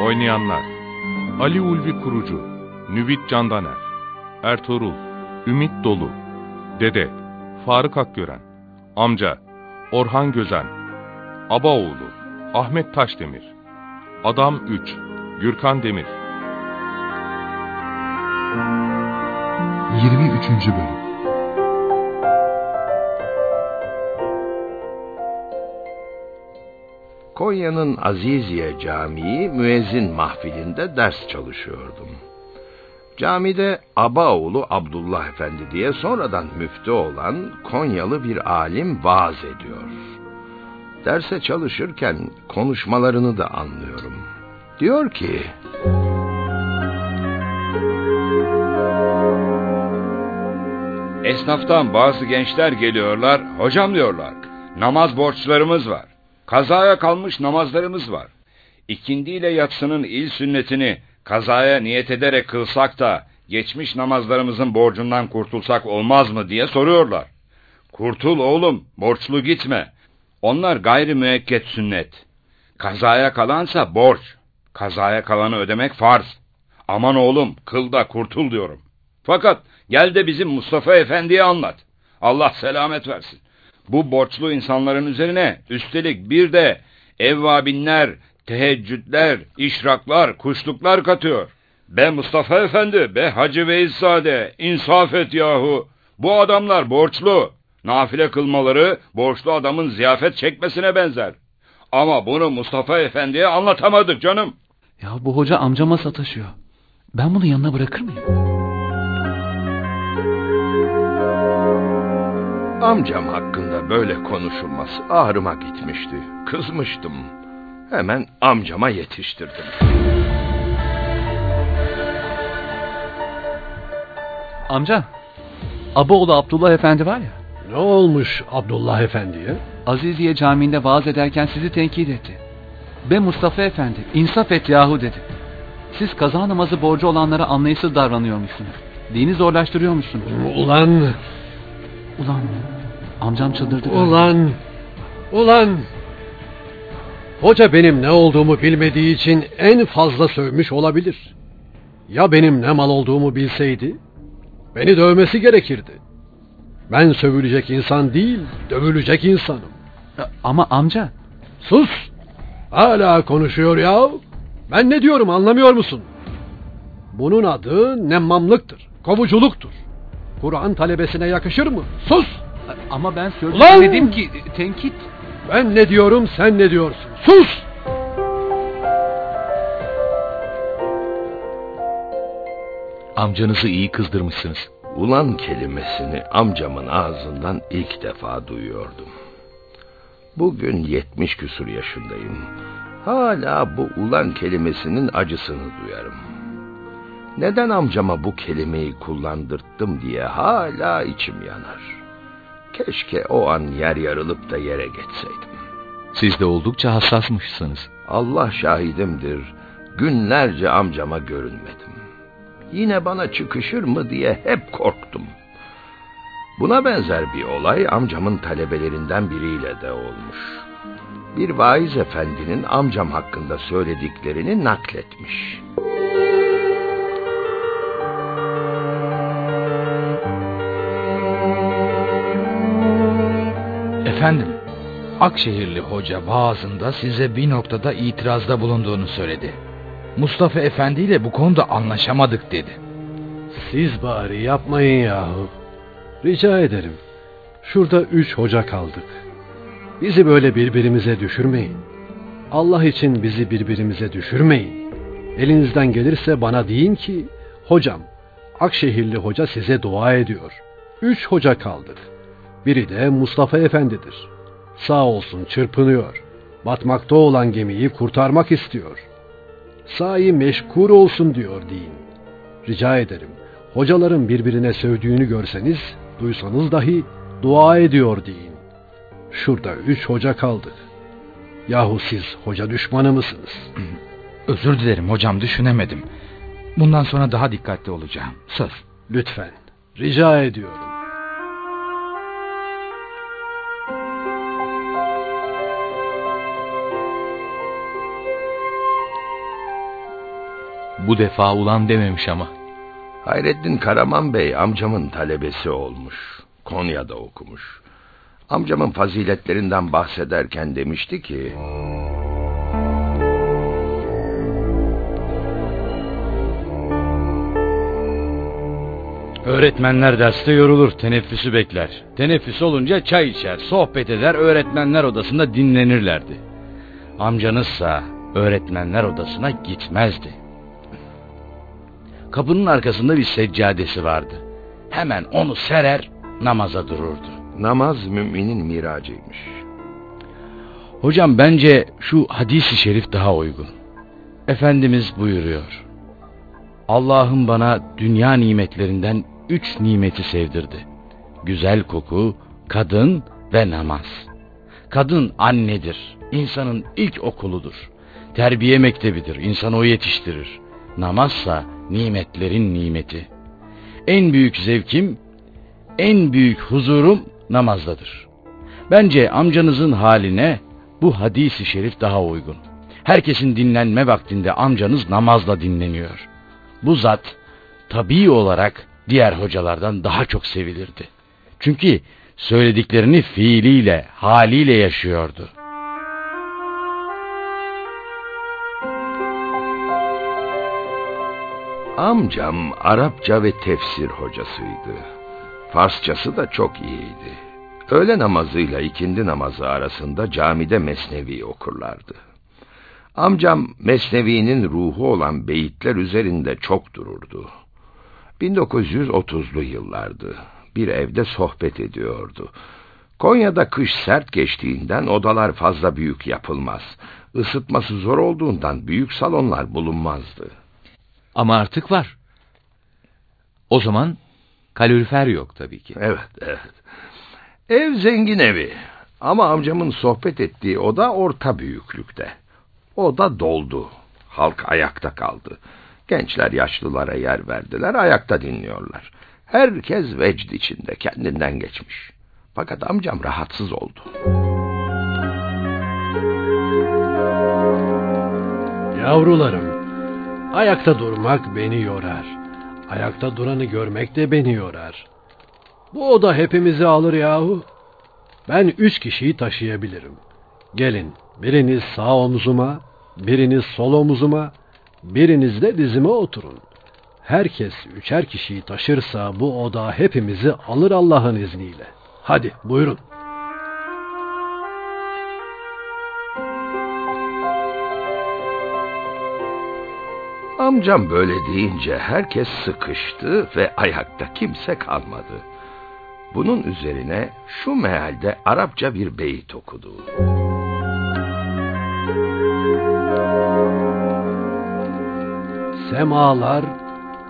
Oynayanlar Ali Ulvi Kurucu Nüvit Candaner Ertuğrul Ümit Dolu Dede Faruk Akgören Amca Orhan Gözen Abaoğlu Ahmet Taşdemir Adam 3 Gürkan Demir 23. Bölüm Konya'nın Aziziye Camii müezzin mahfilinde ders çalışıyordum. Camide Abaoğlu Abdullah Efendi diye sonradan müftü olan Konyalı bir alim vaaz ediyor. Derse çalışırken konuşmalarını da anlıyorum. Diyor ki... Esnaftan bazı gençler geliyorlar, hocam diyorlar. Namaz borçlarımız var. Kazaya kalmış namazlarımız var. İkindi ile yatsının il sünnetini kazaya niyet ederek kılsak da geçmiş namazlarımızın borcundan kurtulsak olmaz mı diye soruyorlar. Kurtul oğlum, borçlu gitme. Onlar gayri müekket sünnet. Kazaya kalansa borç. Kazaya kalanı ödemek farz. Aman oğlum, kıl da kurtul diyorum. Fakat gel de bizim Mustafa Efendi'ye anlat. Allah selamet versin. Bu borçlu insanların üzerine üstelik bir de evvabinler, teheccüdler, işraklar, kuşluklar katıyor. Be Mustafa Efendi, be Hacı Veyzade, insaf et yahu. Bu adamlar borçlu. Nafile kılmaları borçlu adamın ziyafet çekmesine benzer. Ama bunu Mustafa Efendi'ye anlatamadık canım. Ya bu hoca amcama sataşıyor. Ben bunu yanına bırakır mıyım? Amcam hakkında böyle konuşulması ağrıma gitmişti. Kızmıştım. Hemen amcama yetiştirdim. Amca, Abaoğlu Abdullah Efendi var ya, Ne olmuş Abdullah Efendi'ye? Aziziye Camii'nde vaaz ederken sizi tenkit etti. Be Mustafa Efendi, insaf et yahu dedi. Siz kaza namazı borcu olanlara anlayışsız davranıyormuşsunuz. Dini zorlaştırıyormuşsunuz. Ulan, Ulan, amcam çıldırdı. galiba. ulan, ulan. Hoca benim ne olduğumu bilmediği için en fazla sövmüş olabilir. Ya benim ne mal olduğumu bilseydi, beni dövmesi gerekirdi. Ben sövülecek insan değil, dövülecek insanım. Ama amca, Sus! Hala konuşuyor ya. Ben ne diyorum anlamıyor musun? Bunun adı nemmamlıktır, kovuculuktur. Kur'an talebesine yakışır mı? Sus! ama ben sözü dedim ki tenkit. Ben ne diyorum sen ne diyorsun? Sus! Amcanızı iyi kızdırmışsınız. Ulan kelimesini amcamın ağzından ilk defa duyuyordum. Bugün yetmiş küsur yaşındayım. Hala bu ulan kelimesinin acısını duyarım. Neden amcama bu kelimeyi kullandırttım diye hala içim yanar. Keşke o an yer yarılıp da yere geçseydim. Siz de oldukça hassasmışsınız. Allah şahidimdir, günlerce amcama görünmedim. Yine bana çıkışır mı diye hep korktum. Buna benzer bir olay amcamın talebelerinden biriyle de olmuş. Bir vaiz efendinin amcam hakkında söylediklerini nakletmiş. Efendim, Akşehirli hoca vaazında size bir noktada itirazda bulunduğunu söyledi. Mustafa Efendi ile bu konuda anlaşamadık dedi. Siz bari yapmayın yahu. Rica ederim. Şurada üç hoca kaldık. Bizi böyle birbirimize düşürmeyin. Allah için bizi birbirimize düşürmeyin. Elinizden gelirse bana deyin ki, hocam, Akşehirli hoca size dua ediyor. Üç hoca kaldık. Biri de Mustafa Efendi'dir. Sağ olsun çırpınıyor. Batmakta olan gemiyi kurtarmak istiyor. Sahi meşgul olsun diyor deyin. Rica ederim. Hocaların birbirine sövdüğünü görseniz, duysanız dahi dua ediyor deyin. Şurada üç hoca kaldık. Yahu siz hoca düşmanı mısınız? Özür dilerim hocam düşünemedim. Bundan sonra daha dikkatli olacağım. Söz. Lütfen. Rica ediyorum. Bu defa ulan dememiş ama. Hayrettin Karaman Bey amcamın talebesi olmuş. Konya'da okumuş. Amcamın faziletlerinden bahsederken demişti ki... Öğretmenler derste yorulur, teneffüsü bekler. Teneffüs olunca çay içer, sohbet eder, öğretmenler odasında dinlenirlerdi. Amcanızsa öğretmenler odasına gitmezdi. Kapının arkasında bir seccadesi vardı. Hemen onu serer, namaza dururdu. Namaz müminin miracıymış. Hocam bence şu hadisi şerif daha uygun. Efendimiz buyuruyor. Allah'ım bana dünya nimetlerinden üç nimeti sevdirdi. Güzel koku, kadın ve namaz. Kadın annedir, insanın ilk okuludur. Terbiye mektebidir, insanı o yetiştirir. Namazsa nimetlerin nimeti. En büyük zevkim, en büyük huzurum namazdadır. Bence amcanızın haline bu hadisi şerif daha uygun. Herkesin dinlenme vaktinde amcanız namazla dinleniyor. Bu zat tabii olarak diğer hocalardan daha çok sevilirdi. Çünkü söylediklerini fiiliyle, haliyle yaşıyordu. Amcam Arapça ve tefsir hocasıydı. Farsçası da çok iyiydi. Öğle namazıyla ikindi namazı arasında camide mesnevi okurlardı. Amcam mesnevinin ruhu olan beyitler üzerinde çok dururdu. 1930'lu yıllardı. Bir evde sohbet ediyordu. Konya'da kış sert geçtiğinden odalar fazla büyük yapılmaz. Isıtması zor olduğundan büyük salonlar bulunmazdı. Ama artık var. O zaman kalorifer yok tabii ki. Evet, evet. Ev zengin evi. Ama amcamın sohbet ettiği oda orta büyüklükte. Oda doldu. Halk ayakta kaldı. Gençler yaşlılara yer verdiler, ayakta dinliyorlar. Herkes vecd içinde, kendinden geçmiş. Fakat amcam rahatsız oldu. Yavrularım, ayakta durmak beni yorar. Ayakta duranı görmek de beni yorar. Bu oda hepimizi alır yahu. Ben üç kişiyi taşıyabilirim. Gelin, biriniz sağ omzuma, biriniz sol omzuma, biriniz de dizime oturun. Herkes üçer kişiyi taşırsa bu oda hepimizi alır Allah'ın izniyle. Hadi buyurun. Amcam böyle deyince herkes sıkıştı ve ayakta kimse kalmadı. Bunun üzerine şu mealde Arapça bir beyit okudu. Semalar,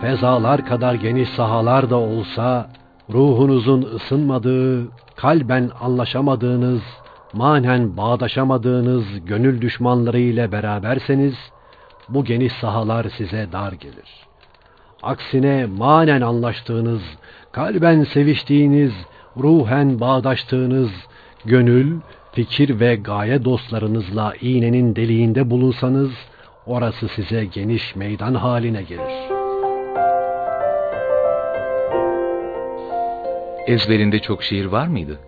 fezalar kadar geniş sahalar da olsa, ruhunuzun ısınmadığı, kalben anlaşamadığınız, manen bağdaşamadığınız gönül düşmanları ile beraberseniz, bu geniş sahalar size dar gelir. Aksine manen anlaştığınız, kalben seviştiğiniz, ruhen bağdaştığınız, gönül, fikir ve gaye dostlarınızla iğnenin deliğinde bulunsanız, orası size geniş meydan haline gelir. Ezberinde çok şiir var mıydı?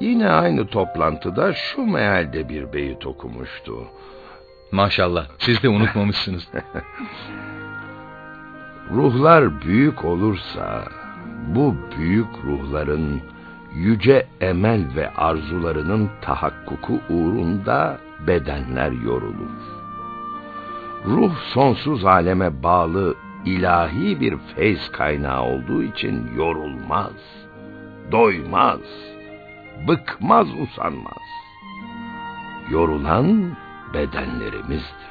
Yine aynı toplantıda şu mealde bir beyit okumuştu. Maşallah siz de unutmamışsınız. Ruhlar büyük olursa bu büyük ruhların yüce emel ve arzularının tahakkuku uğrunda bedenler yorulur. Ruh sonsuz aleme bağlı ilahi bir feyz kaynağı olduğu için yorulmaz, doymaz. bıkmaz usanmaz. Yorulan bedenlerimizdir.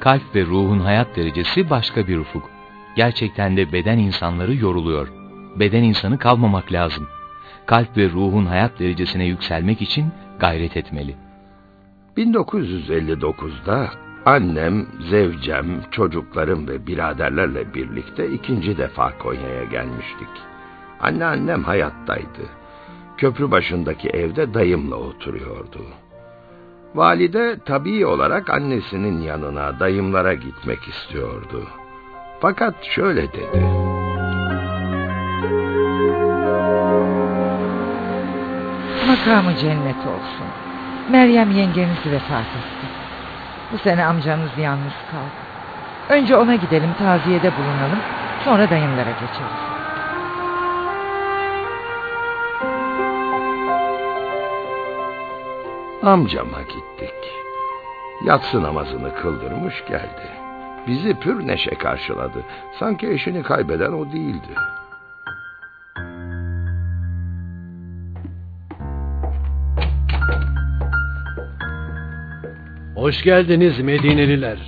Kalp ve ruhun hayat derecesi başka bir ufuk. Gerçekten de beden insanları yoruluyor. Beden insanı kalmamak lazım. Kalp ve ruhun hayat derecesine yükselmek için gayret etmeli. 1959'da annem, zevcem, çocuklarım ve biraderlerle birlikte ikinci defa Konya'ya gelmiştik. Anneannem hayattaydı. Köprü başındaki evde dayımla oturuyordu. Valide tabii olarak annesinin yanına, dayımlara gitmek istiyordu. Fakat şöyle dedi. Makamı cennet olsun. Meryem yengeniz vefat etti. Bu sene amcanız yalnız kaldı. Önce ona gidelim taziyede bulunalım. Sonra dayımlara geçeriz. Amcama gittik. Yatsı namazını kıldırmış geldi. Bizi pür neşe karşıladı. Sanki eşini kaybeden o değildi. Hoş geldiniz Medineliler.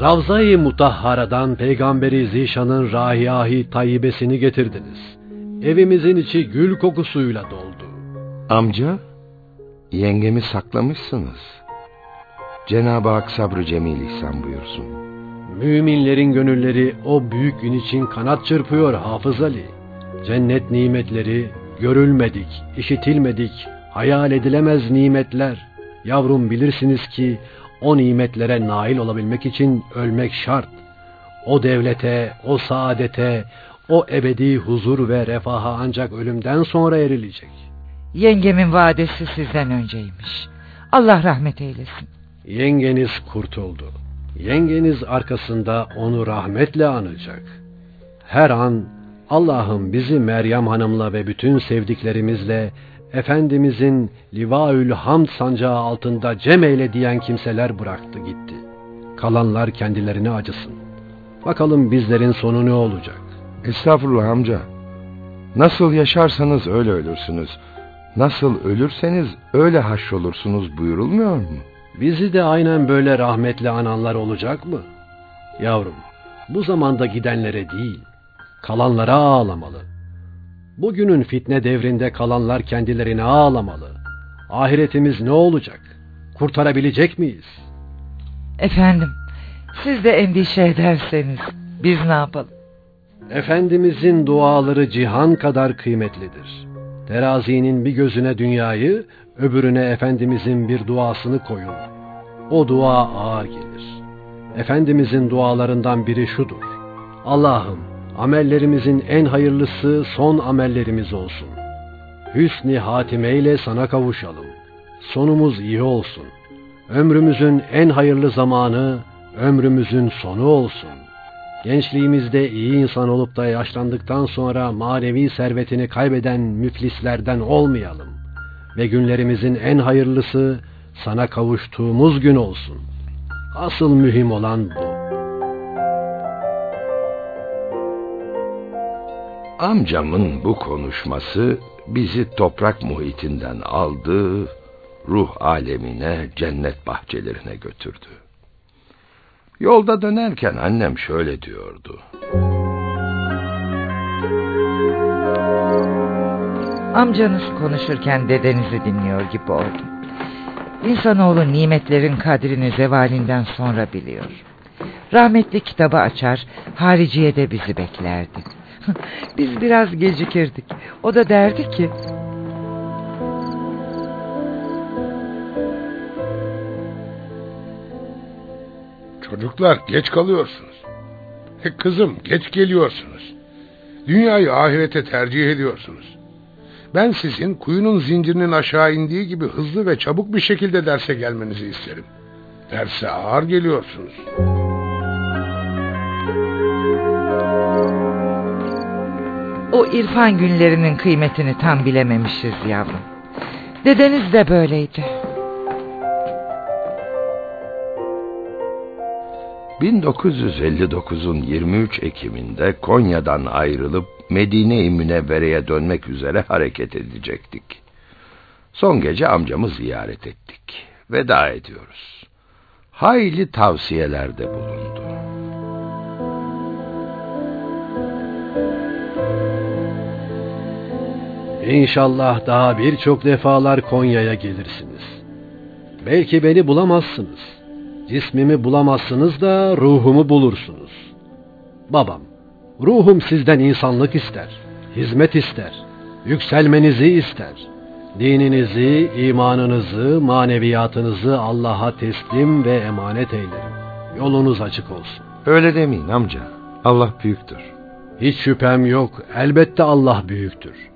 Ravza-i Mutahhara'dan Peygamberi Zişan'ın rahiyahi tayyibesini getirdiniz. Evimizin içi gül kokusuyla doldu. Amca, yengemi saklamışsınız. Cenab-ı Hak sabrı cemil ihsan buyursun. Müminlerin gönülleri o büyük gün için kanat çırpıyor Hafız Ali. Cennet nimetleri görülmedik, işitilmedik, hayal edilemez nimetler. Yavrum bilirsiniz ki o nimetlere nail olabilmek için ölmek şart. O devlete, o saadete, o ebedi huzur ve refaha ancak ölümden sonra erilecek. Yengemin vadesi sizden önceymiş. Allah rahmet eylesin. Yengeniz kurtuldu. Yengeniz arkasında onu rahmetle anacak. Her an Allah'ım bizi Meryem Hanım'la ve bütün sevdiklerimizle Efendimizin Livaül Hamd sancağı altında cem eyle diyen kimseler bıraktı gitti. Kalanlar kendilerine acısın. Bakalım bizlerin sonu ne olacak? Estağfurullah amca. Nasıl yaşarsanız öyle ölürsünüz. Nasıl ölürseniz öyle haşrolursunuz buyurulmuyor mu? Bizi de aynen böyle rahmetli ananlar olacak mı? Yavrum, bu zamanda gidenlere değil, kalanlara ağlamalı. Bugünün fitne devrinde kalanlar kendilerine ağlamalı. Ahiretimiz ne olacak? Kurtarabilecek miyiz? Efendim, siz de endişe ederseniz biz ne yapalım? Efendimizin duaları cihan kadar kıymetlidir. Terazinin bir gözüne dünyayı, öbürüne Efendimizin bir duasını koyun. O dua ağır gelir. Efendimizin dualarından biri şudur. Allah'ım amellerimizin en hayırlısı son amellerimiz olsun. Hüsni hatimeyle sana kavuşalım. Sonumuz iyi olsun. Ömrümüzün en hayırlı zamanı ömrümüzün sonu olsun. Gençliğimizde iyi insan olup da yaşlandıktan sonra manevi servetini kaybeden müflislerden olmayalım. Ve günlerimizin en hayırlısı sana kavuştuğumuz gün olsun. Asıl mühim olan bu. Amcamın bu konuşması bizi toprak muhitinden aldı, ruh alemine, cennet bahçelerine götürdü. Yolda dönerken annem şöyle diyordu. Amcanız konuşurken dedenizi dinliyor gibi oldum. İnsanoğlu nimetlerin kadrini zevalinden sonra biliyor. Rahmetli kitabı açar, hariciye de bizi beklerdi. Biz biraz gecikirdik. O da derdi ki... Çocuklar geç kalıyorsunuz. E kızım geç geliyorsunuz. Dünyayı ahirete tercih ediyorsunuz. Ben sizin kuyunun zincirinin aşağı indiği gibi hızlı ve çabuk bir şekilde derse gelmenizi isterim. Derse ağır geliyorsunuz. O irfan günlerinin kıymetini tam bilememişiz yavrum. Dedeniz de böyleydi. 1959'un 23 Ekim'inde Konya'dan ayrılıp Medine-i Münevvere'ye dönmek üzere hareket edecektik. Son gece amcamı ziyaret ettik. Veda ediyoruz. Hayli tavsiyelerde bulundu. İnşallah daha birçok defalar Konya'ya gelirsiniz. Belki beni bulamazsınız. Cismimi bulamazsınız da ruhumu bulursunuz. Babam, ruhum sizden insanlık ister, hizmet ister, yükselmenizi ister. Dininizi, imanınızı, maneviyatınızı Allah'a teslim ve emanet eylerim. Yolunuz açık olsun. Öyle demeyin amca. Allah büyüktür. Hiç şüphem yok. Elbette Allah büyüktür.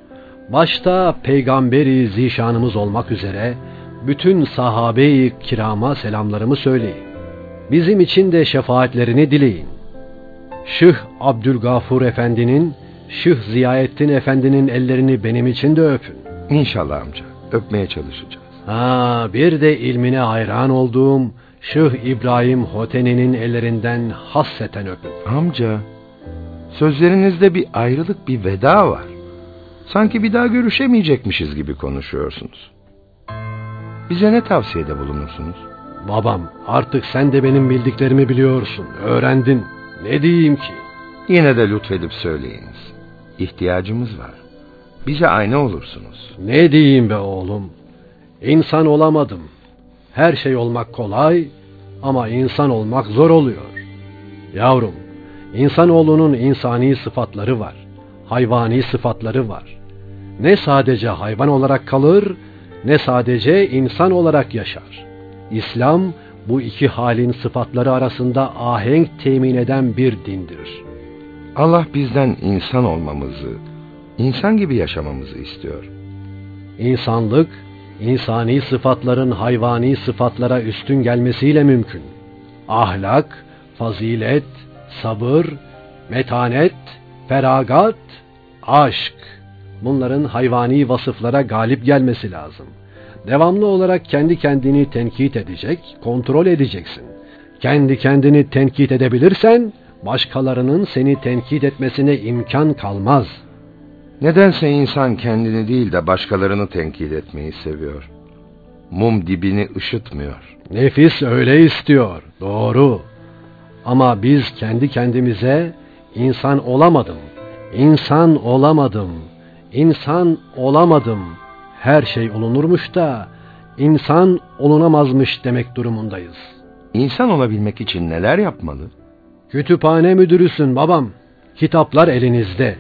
Başta peygamberi zişanımız olmak üzere bütün sahabe-i kirama selamlarımı söyleyin. Bizim için de şefaatlerini dileyin. Şıh Abdülgafur Efendi'nin, Şıh Ziyaettin Efendi'nin ellerini benim için de öpün. İnşallah amca. Öpmeye çalışacağız. Ha, bir de ilmine hayran olduğum Şıh İbrahim Hoteni'nin ellerinden hasseten öpün. Amca, sözlerinizde bir ayrılık, bir veda var. Sanki bir daha görüşemeyecekmişiz gibi konuşuyorsunuz. Bize ne tavsiyede bulunursunuz? Babam, artık sen de benim bildiklerimi biliyorsun, öğrendin. Ne diyeyim ki? Yine de lütfedip söyleyiniz. İhtiyacımız var. Bize aynı olursunuz. Ne diyeyim be oğlum? İnsan olamadım. Her şey olmak kolay ama insan olmak zor oluyor. Yavrum, insanoğlunun insani sıfatları var. Hayvani sıfatları var. Ne sadece hayvan olarak kalır, ne sadece insan olarak yaşar. İslam bu iki halin sıfatları arasında ahenk temin eden bir dindir. Allah bizden insan olmamızı, insan gibi yaşamamızı istiyor. İnsanlık, insani sıfatların hayvani sıfatlara üstün gelmesiyle mümkün. Ahlak, fazilet, sabır, metanet, feragat, aşk. Bunların hayvani vasıflara galip gelmesi lazım. Devamlı olarak kendi kendini tenkit edecek, kontrol edeceksin. Kendi kendini tenkit edebilirsen, başkalarının seni tenkit etmesine imkan kalmaz. Nedense insan kendini değil de başkalarını tenkit etmeyi seviyor. Mum dibini ışıtmıyor. Nefis öyle istiyor, doğru. Ama biz kendi kendimize insan olamadım, insan olamadım, insan olamadım, her şey olunurmuş da insan olunamazmış demek durumundayız. İnsan olabilmek için neler yapmalı? Kütüphane müdürüsün babam. Kitaplar elinizde.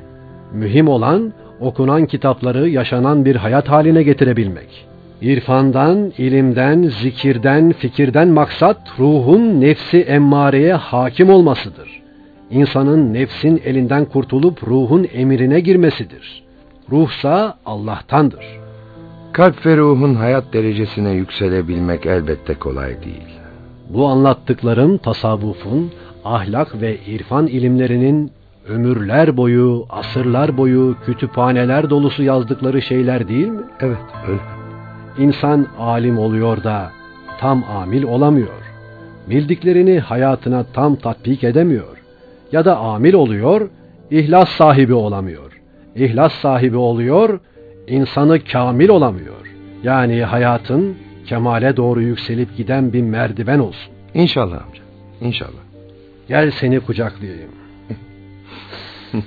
Mühim olan okunan kitapları yaşanan bir hayat haline getirebilmek. İrfandan, ilimden, zikirden, fikirden maksat ruhun nefsi emmareye hakim olmasıdır. İnsanın nefsin elinden kurtulup ruhun emirine girmesidir. Ruhsa Allah'tandır. Kalp ve ruhun hayat derecesine yükselebilmek elbette kolay değil. Bu anlattıklarım tasavvufun, ahlak ve irfan ilimlerinin ömürler boyu, asırlar boyu kütüphaneler dolusu yazdıkları şeyler değil mi? Evet, öyle. İnsan alim oluyor da tam amil olamıyor. Bildiklerini hayatına tam tatbik edemiyor. Ya da amil oluyor, ihlas sahibi olamıyor. İhlas sahibi oluyor, insanı kamil olamıyor. Yani hayatın kemale doğru yükselip giden bir merdiven olsun. İnşallah amca, inşallah. Gel seni kucaklayayım.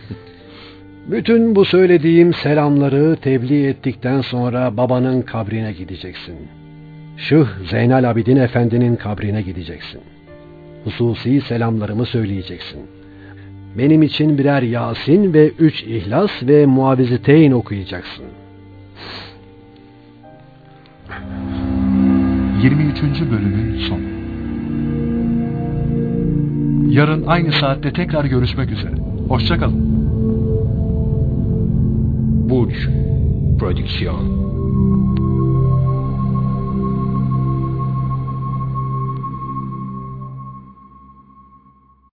Bütün bu söylediğim selamları tebliğ ettikten sonra babanın kabrine gideceksin. Şıh Zeynal Abidin Efendi'nin kabrine gideceksin. Hususi selamlarımı söyleyeceksin. Benim için birer Yasin ve üç İhlas ve Muaviziteyn okuyacaksın. 23. bölümün sonu. Yarın aynı saatte tekrar görüşmek üzere. Hoşçakalın. Burç Prodüksiyon